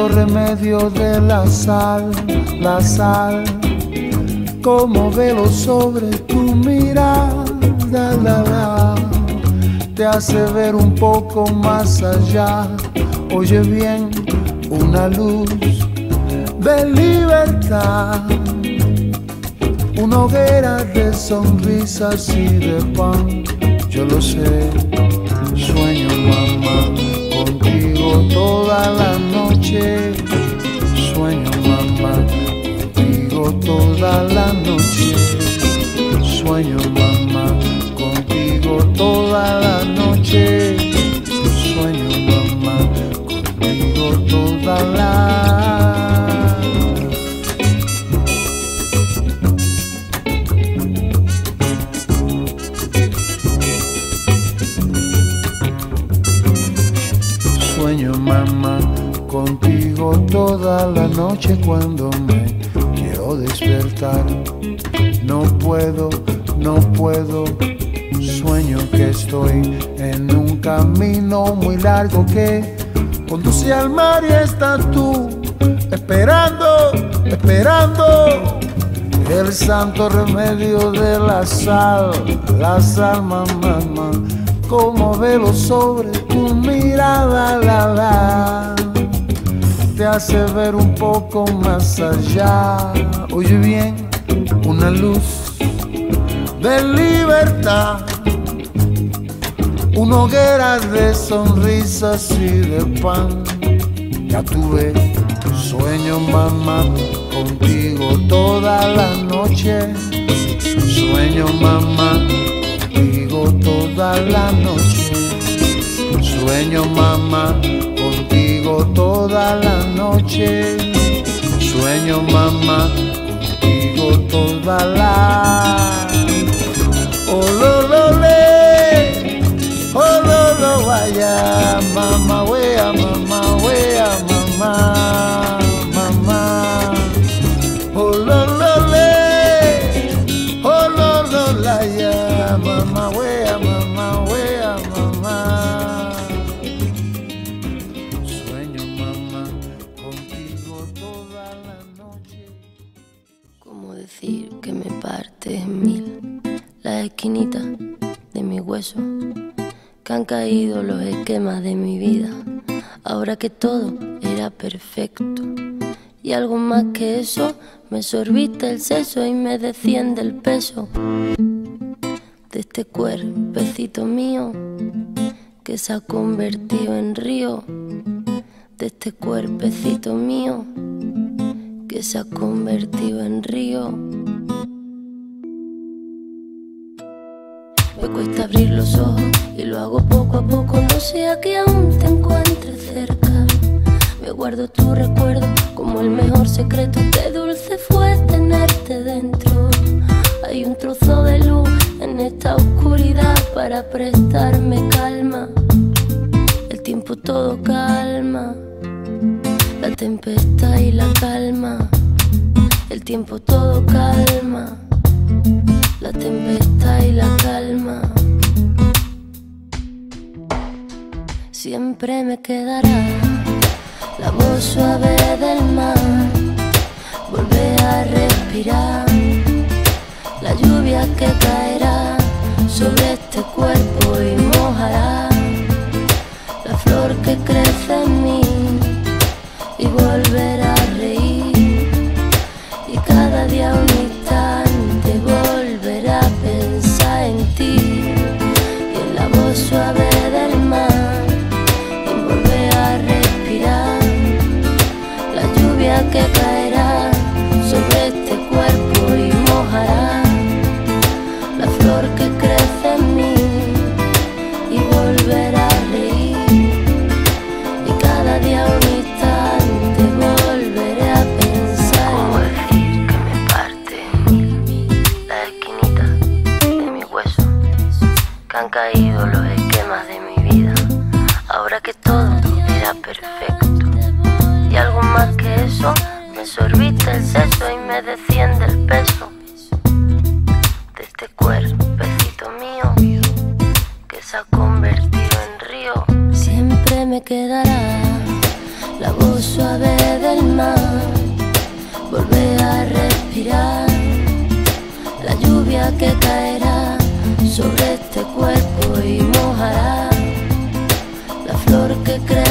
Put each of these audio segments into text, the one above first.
santo remedio de la sal, la sal, como velo sobre tu mirada, la, la, te hace ver un poco más allá. Oye bien, una luz de libertad, una hoguera de sonrisas y de pan. Yo lo sé, sueño mamá toda la Sueño, mamá, contigo toda la noche. Sueño, mamá, contigo toda la noche. No puedo, no puedo, sueño que estoy en un camino muy largo que conduce al mar y estás tú esperando, esperando. El santo remedio de la sal, la sal, mamá, como velo sobre tu mirada, la, la te hace ver un poco más allá. Oye bien, una luz de libertad, una hoguera de sonrisas y de pan. Ya tuve sueño, mamá, contigo toda la noche. Sueño, mamá, contigo toda la noche. Sueño, mamá toda la noche. Sueño mamá contigo toda caído los esquemas de mi vida, ahora que todo era perfecto. Y algo más que eso, me sorbiste el seso y me desciende el peso de este cuerpecito mío que se ha convertido en río, de este cuerpecito mío que se ha convertido en río. Me cuesta abrir los ojos y lo hago poco a poco. No sea que aún te encuentre cerca. Me guardo tu recuerdo como el mejor secreto. Qué dulce fue tenerte dentro. Hay un trozo de luz en esta oscuridad para prestarme calma. El tiempo todo calma. La tempestad y la calma. El tiempo todo calma la tempestad y la calma. Siempre me quedará la voz suave del mar, volver a respirar, la lluvia que caerá sobre este cuerpo y mojará la flor que crece en sorbita el seso y me desciende el peso de este cuerpecito mío que se ha convertido en río. Siempre me quedará la voz suave del mar, volver a respirar la lluvia que caerá sobre este cuerpo y mojará la flor que crece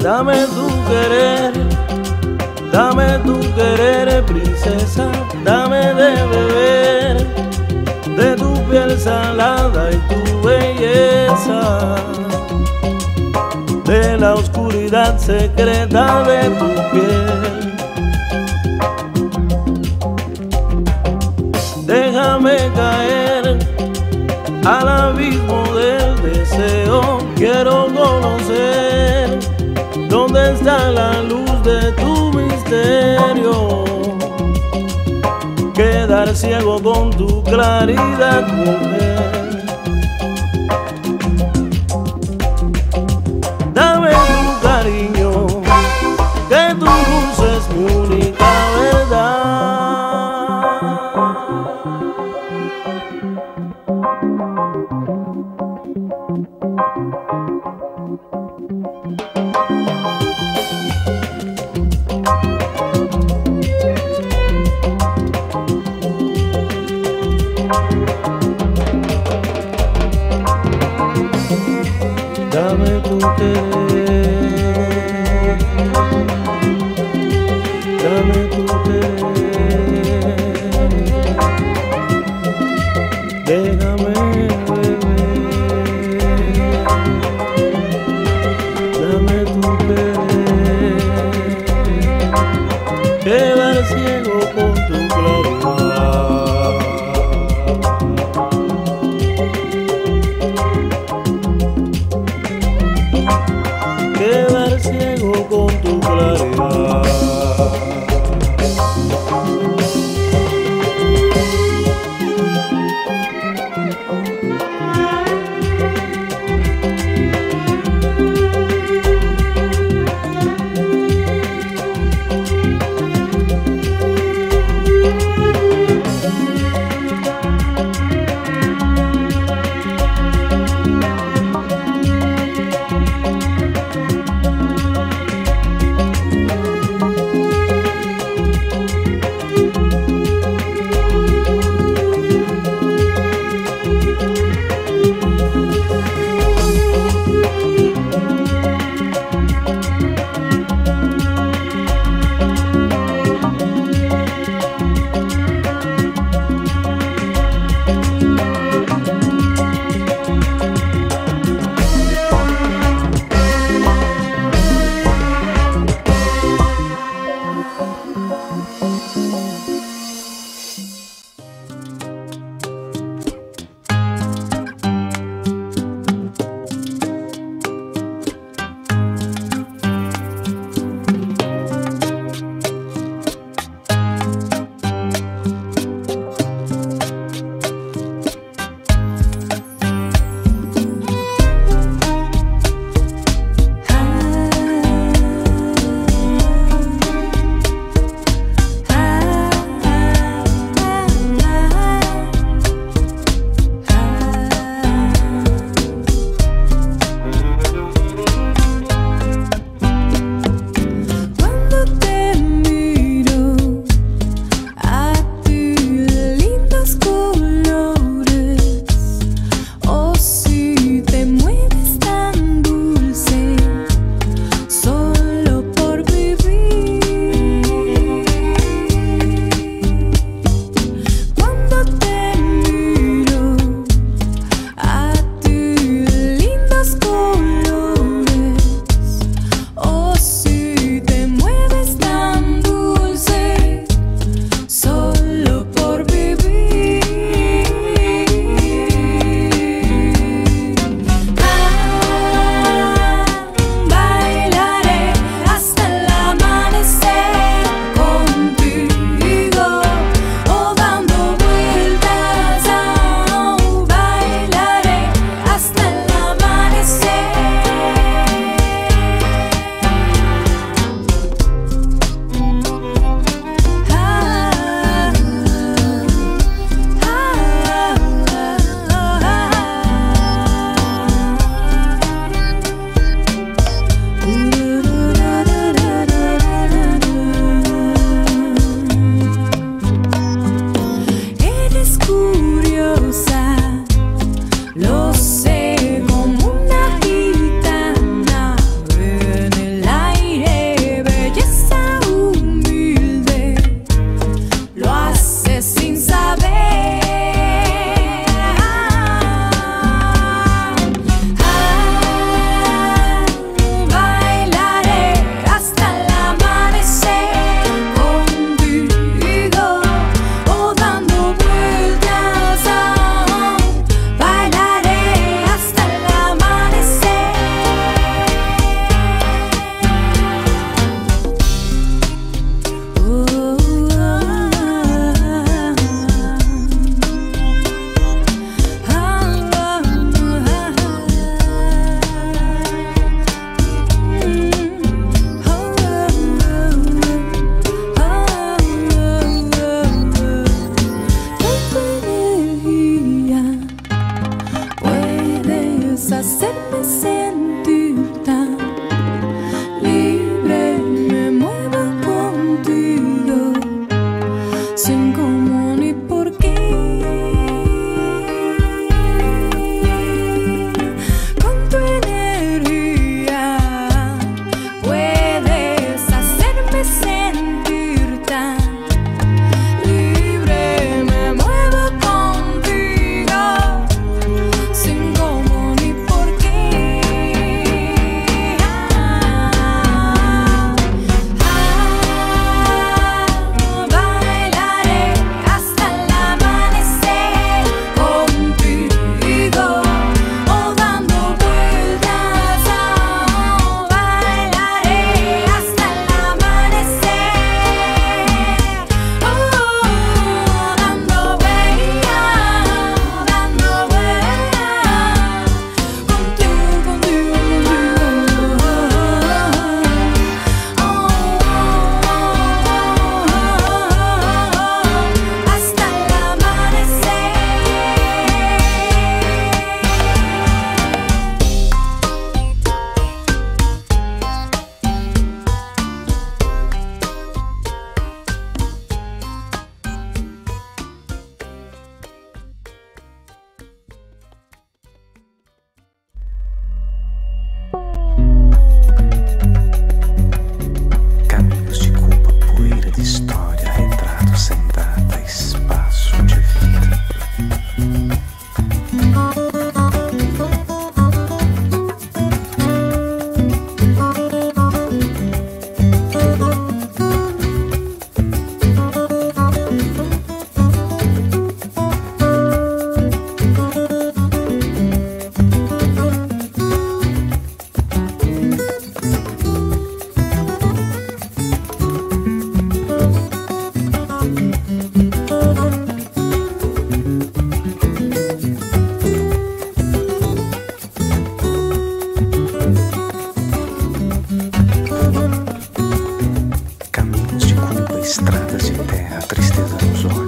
Dame tu querer, dame tu querer, princesa, dame de beber de tu piel salada y tu belleza, de la oscuridad secreta de tu piel. Déjame caer al abismo del deseo, quiero conocer ¿Dónde está la luz de tu misterio? Quedar ciego con tu claridad, mujer.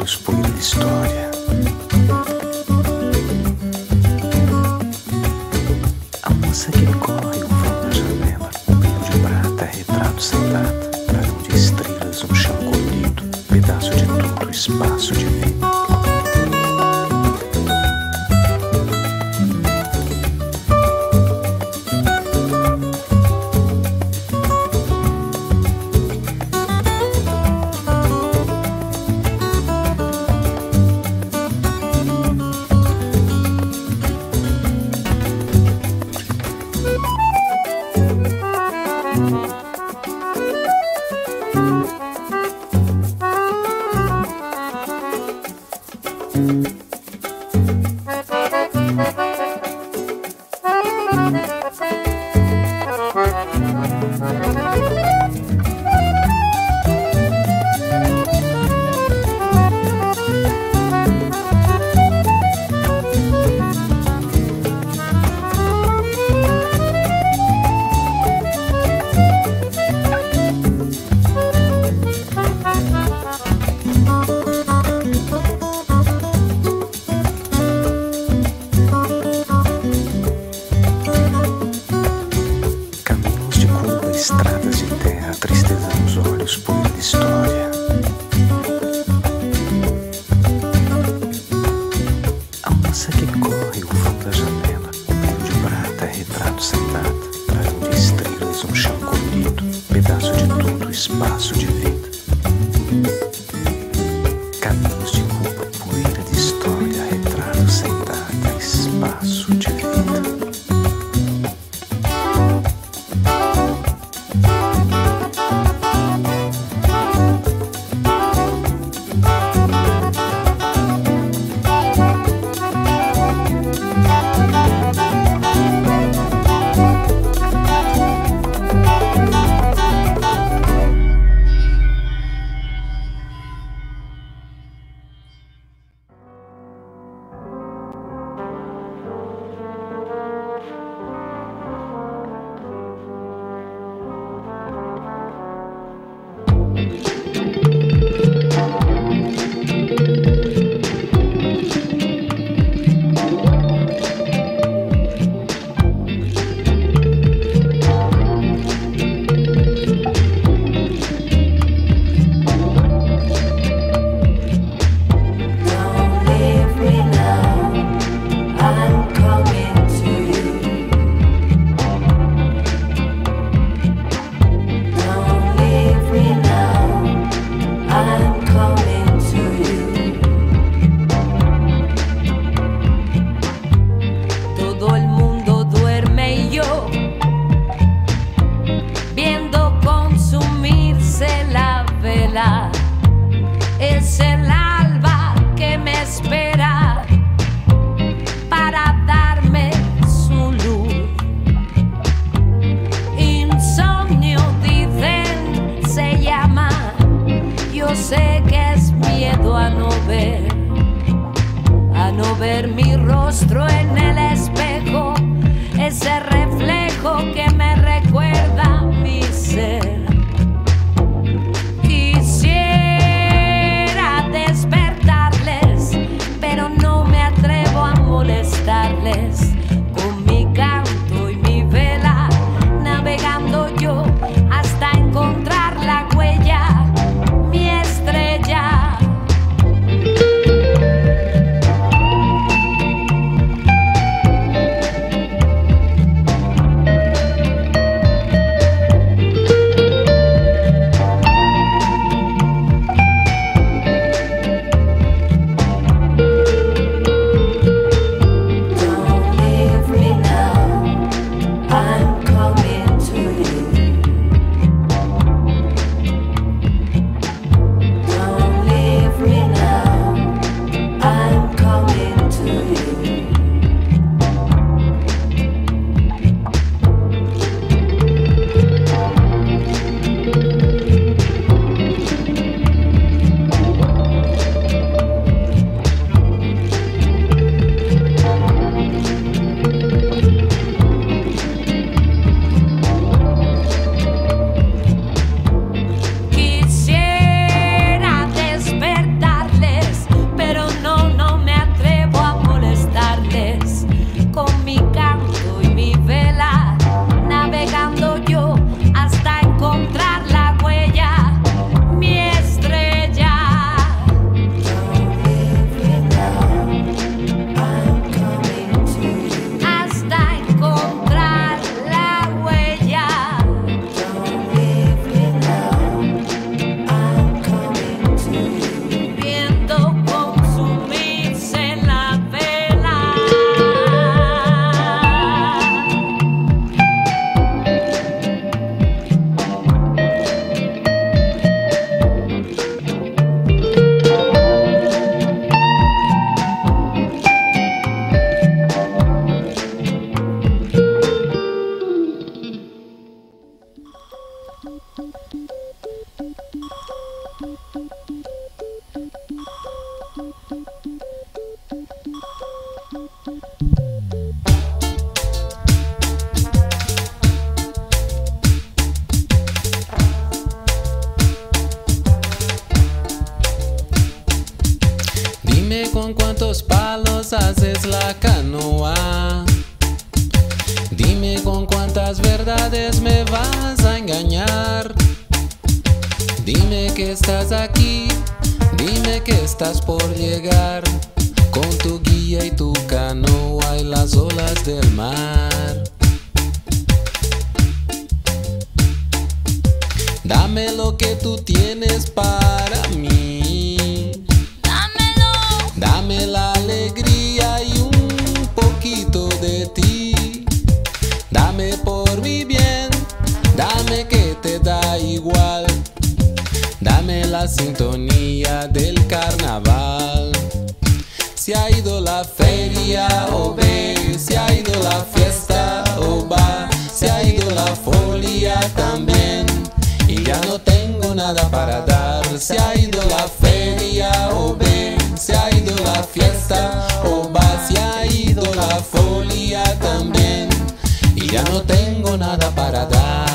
pelos punhos de história. estradas de terra, tristeza nos olhos, poeira de história. Se ha ido la feria o ve, se ha ido la fiesta o va, se ha ido la folia también. Y ya no tengo nada para dar, se ha ido la feria o ve, se ha ido la fiesta o va, se ha ido la folia también. Y ya no tengo nada para dar.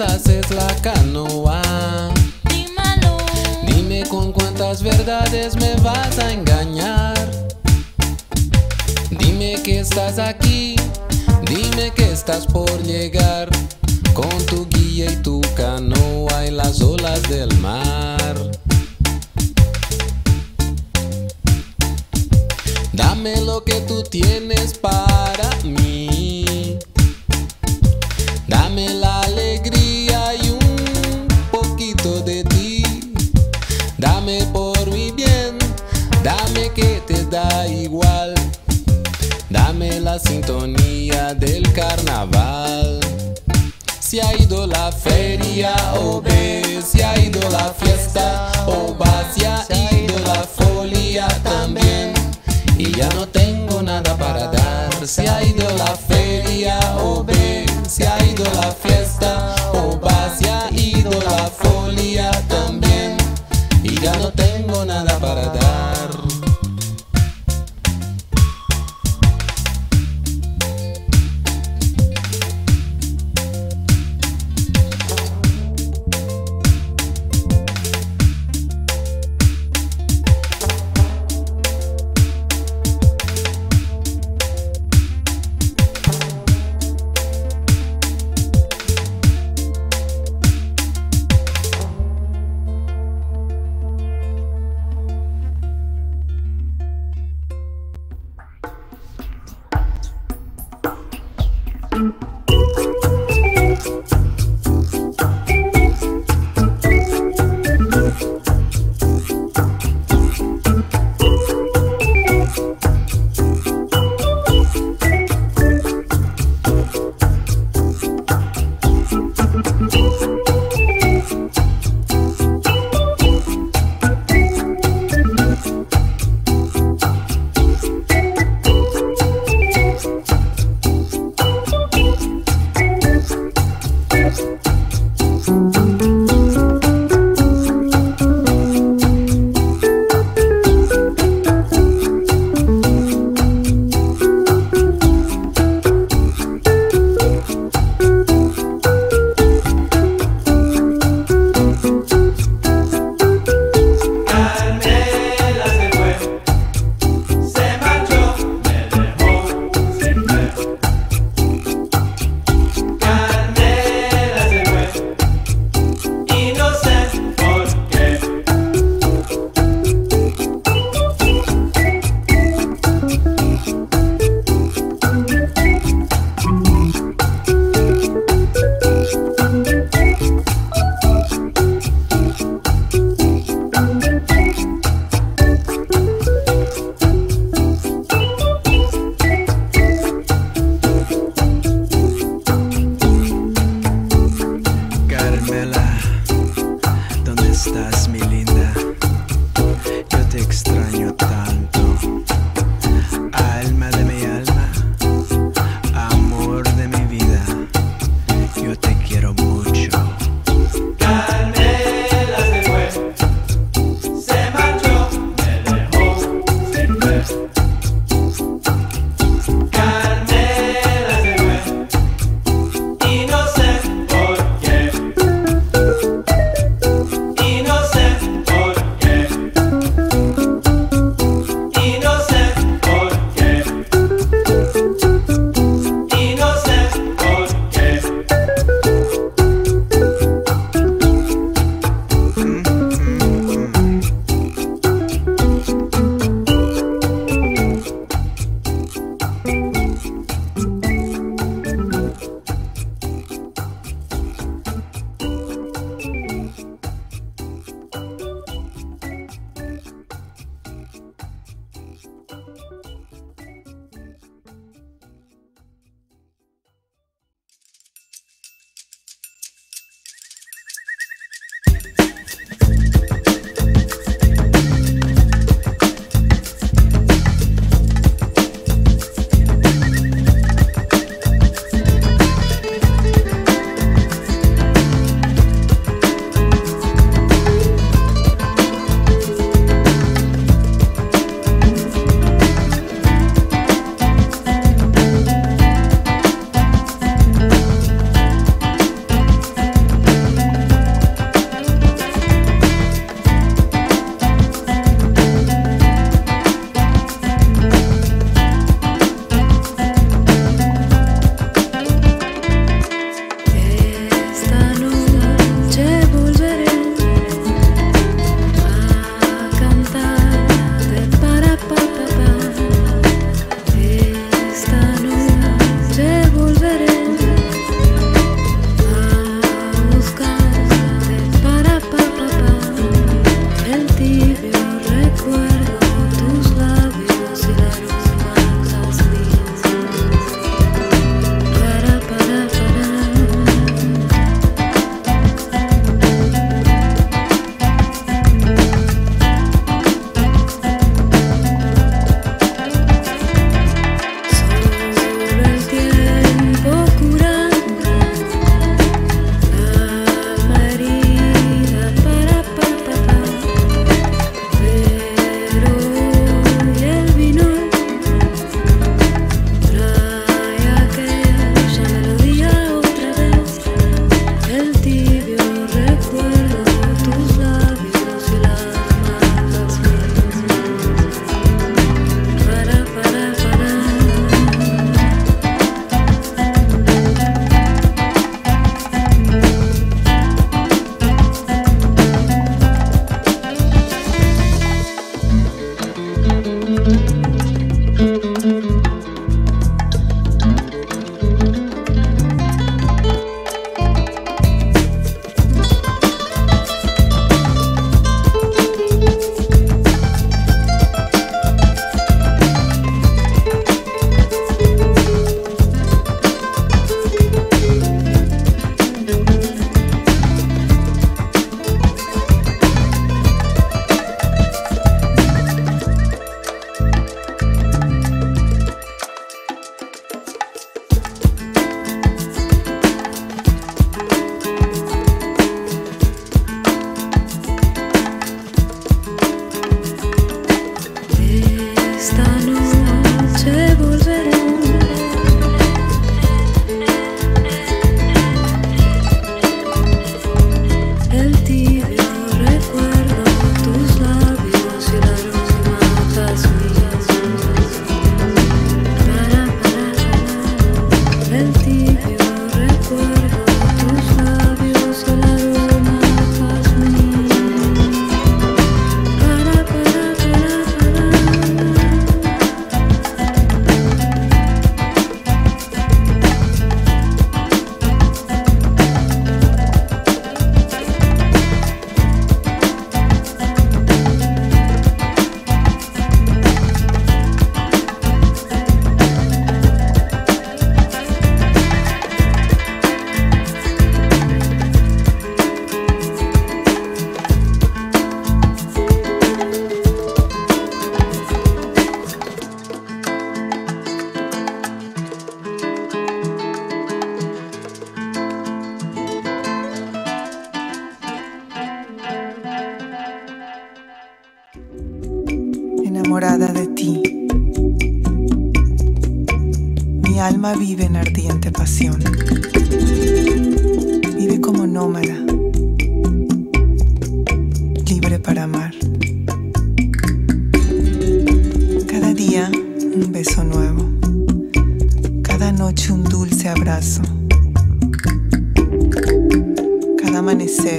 La canoa. Dímelo. Dime con cuántas verdades me vas a engañar. Dime que estás aquí, dame que te da igual. Dame la sintonía del carnaval. Se ha ido la feria o ve, se ha ido la fiesta o va, se ha ido la folia también. Y ya no tengo nada para dar. Se ha ido la feria o ve, se ha ido la fiesta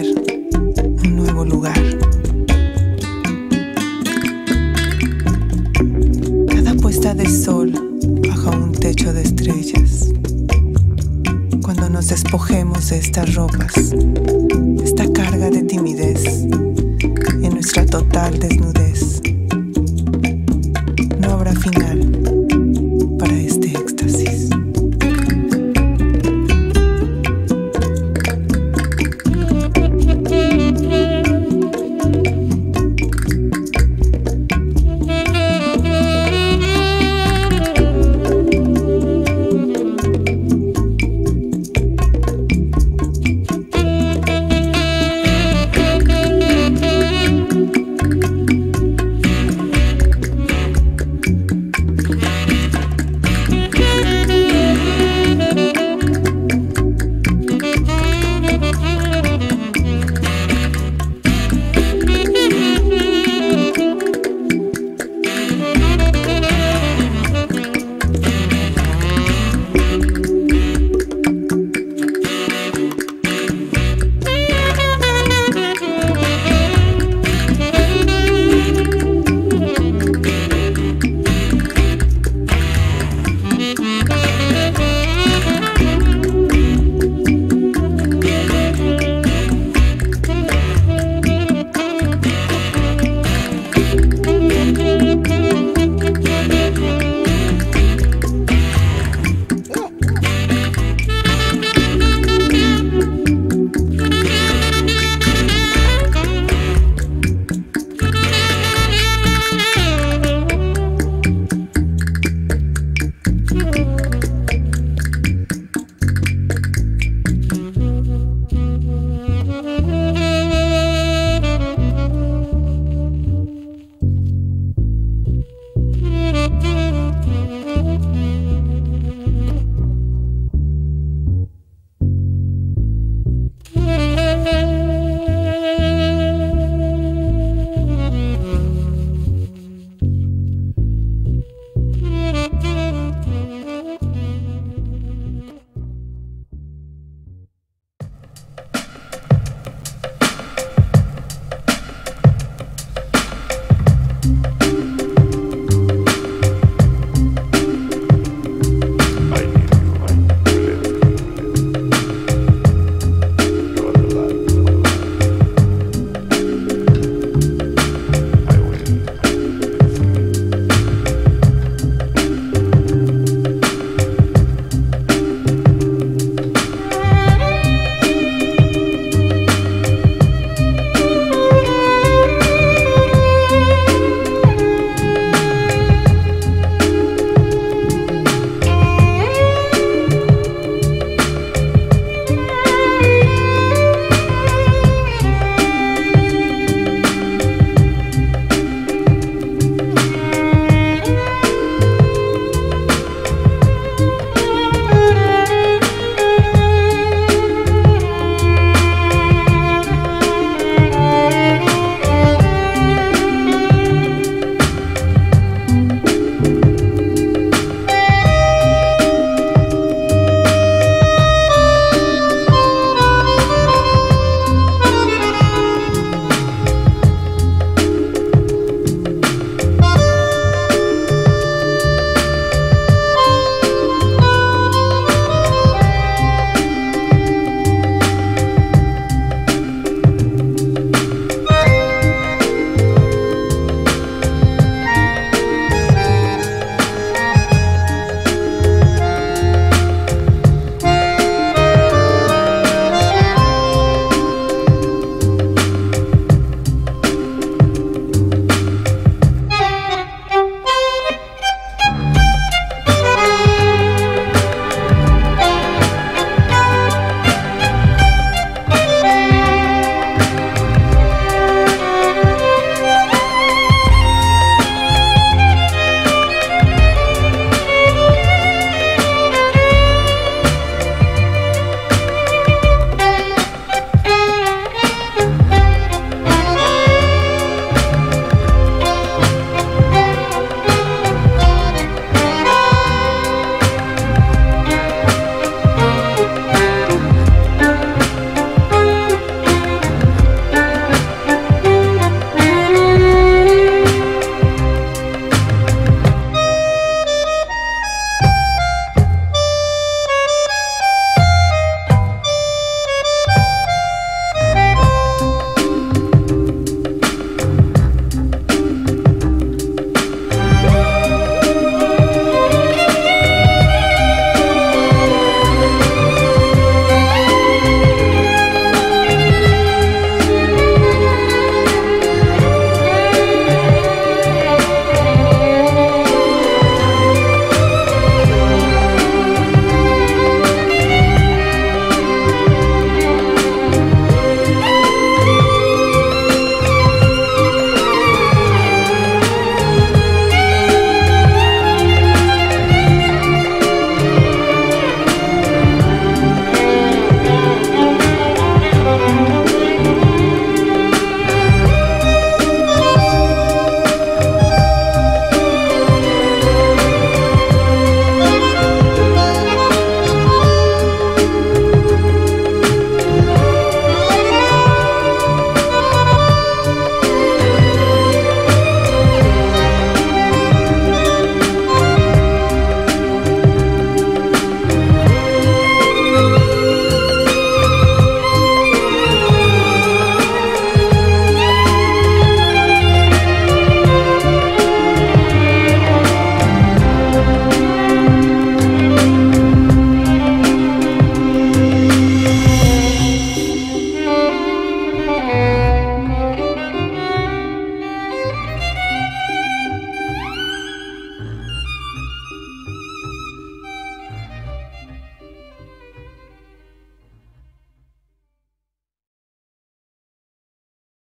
un nuevo lugar. Cada puesta de sol bajo un techo de estrellas. Cuando nos despojemos de estas ropas, esta carga de timidez, en nuestra total desnudez, no habrá final.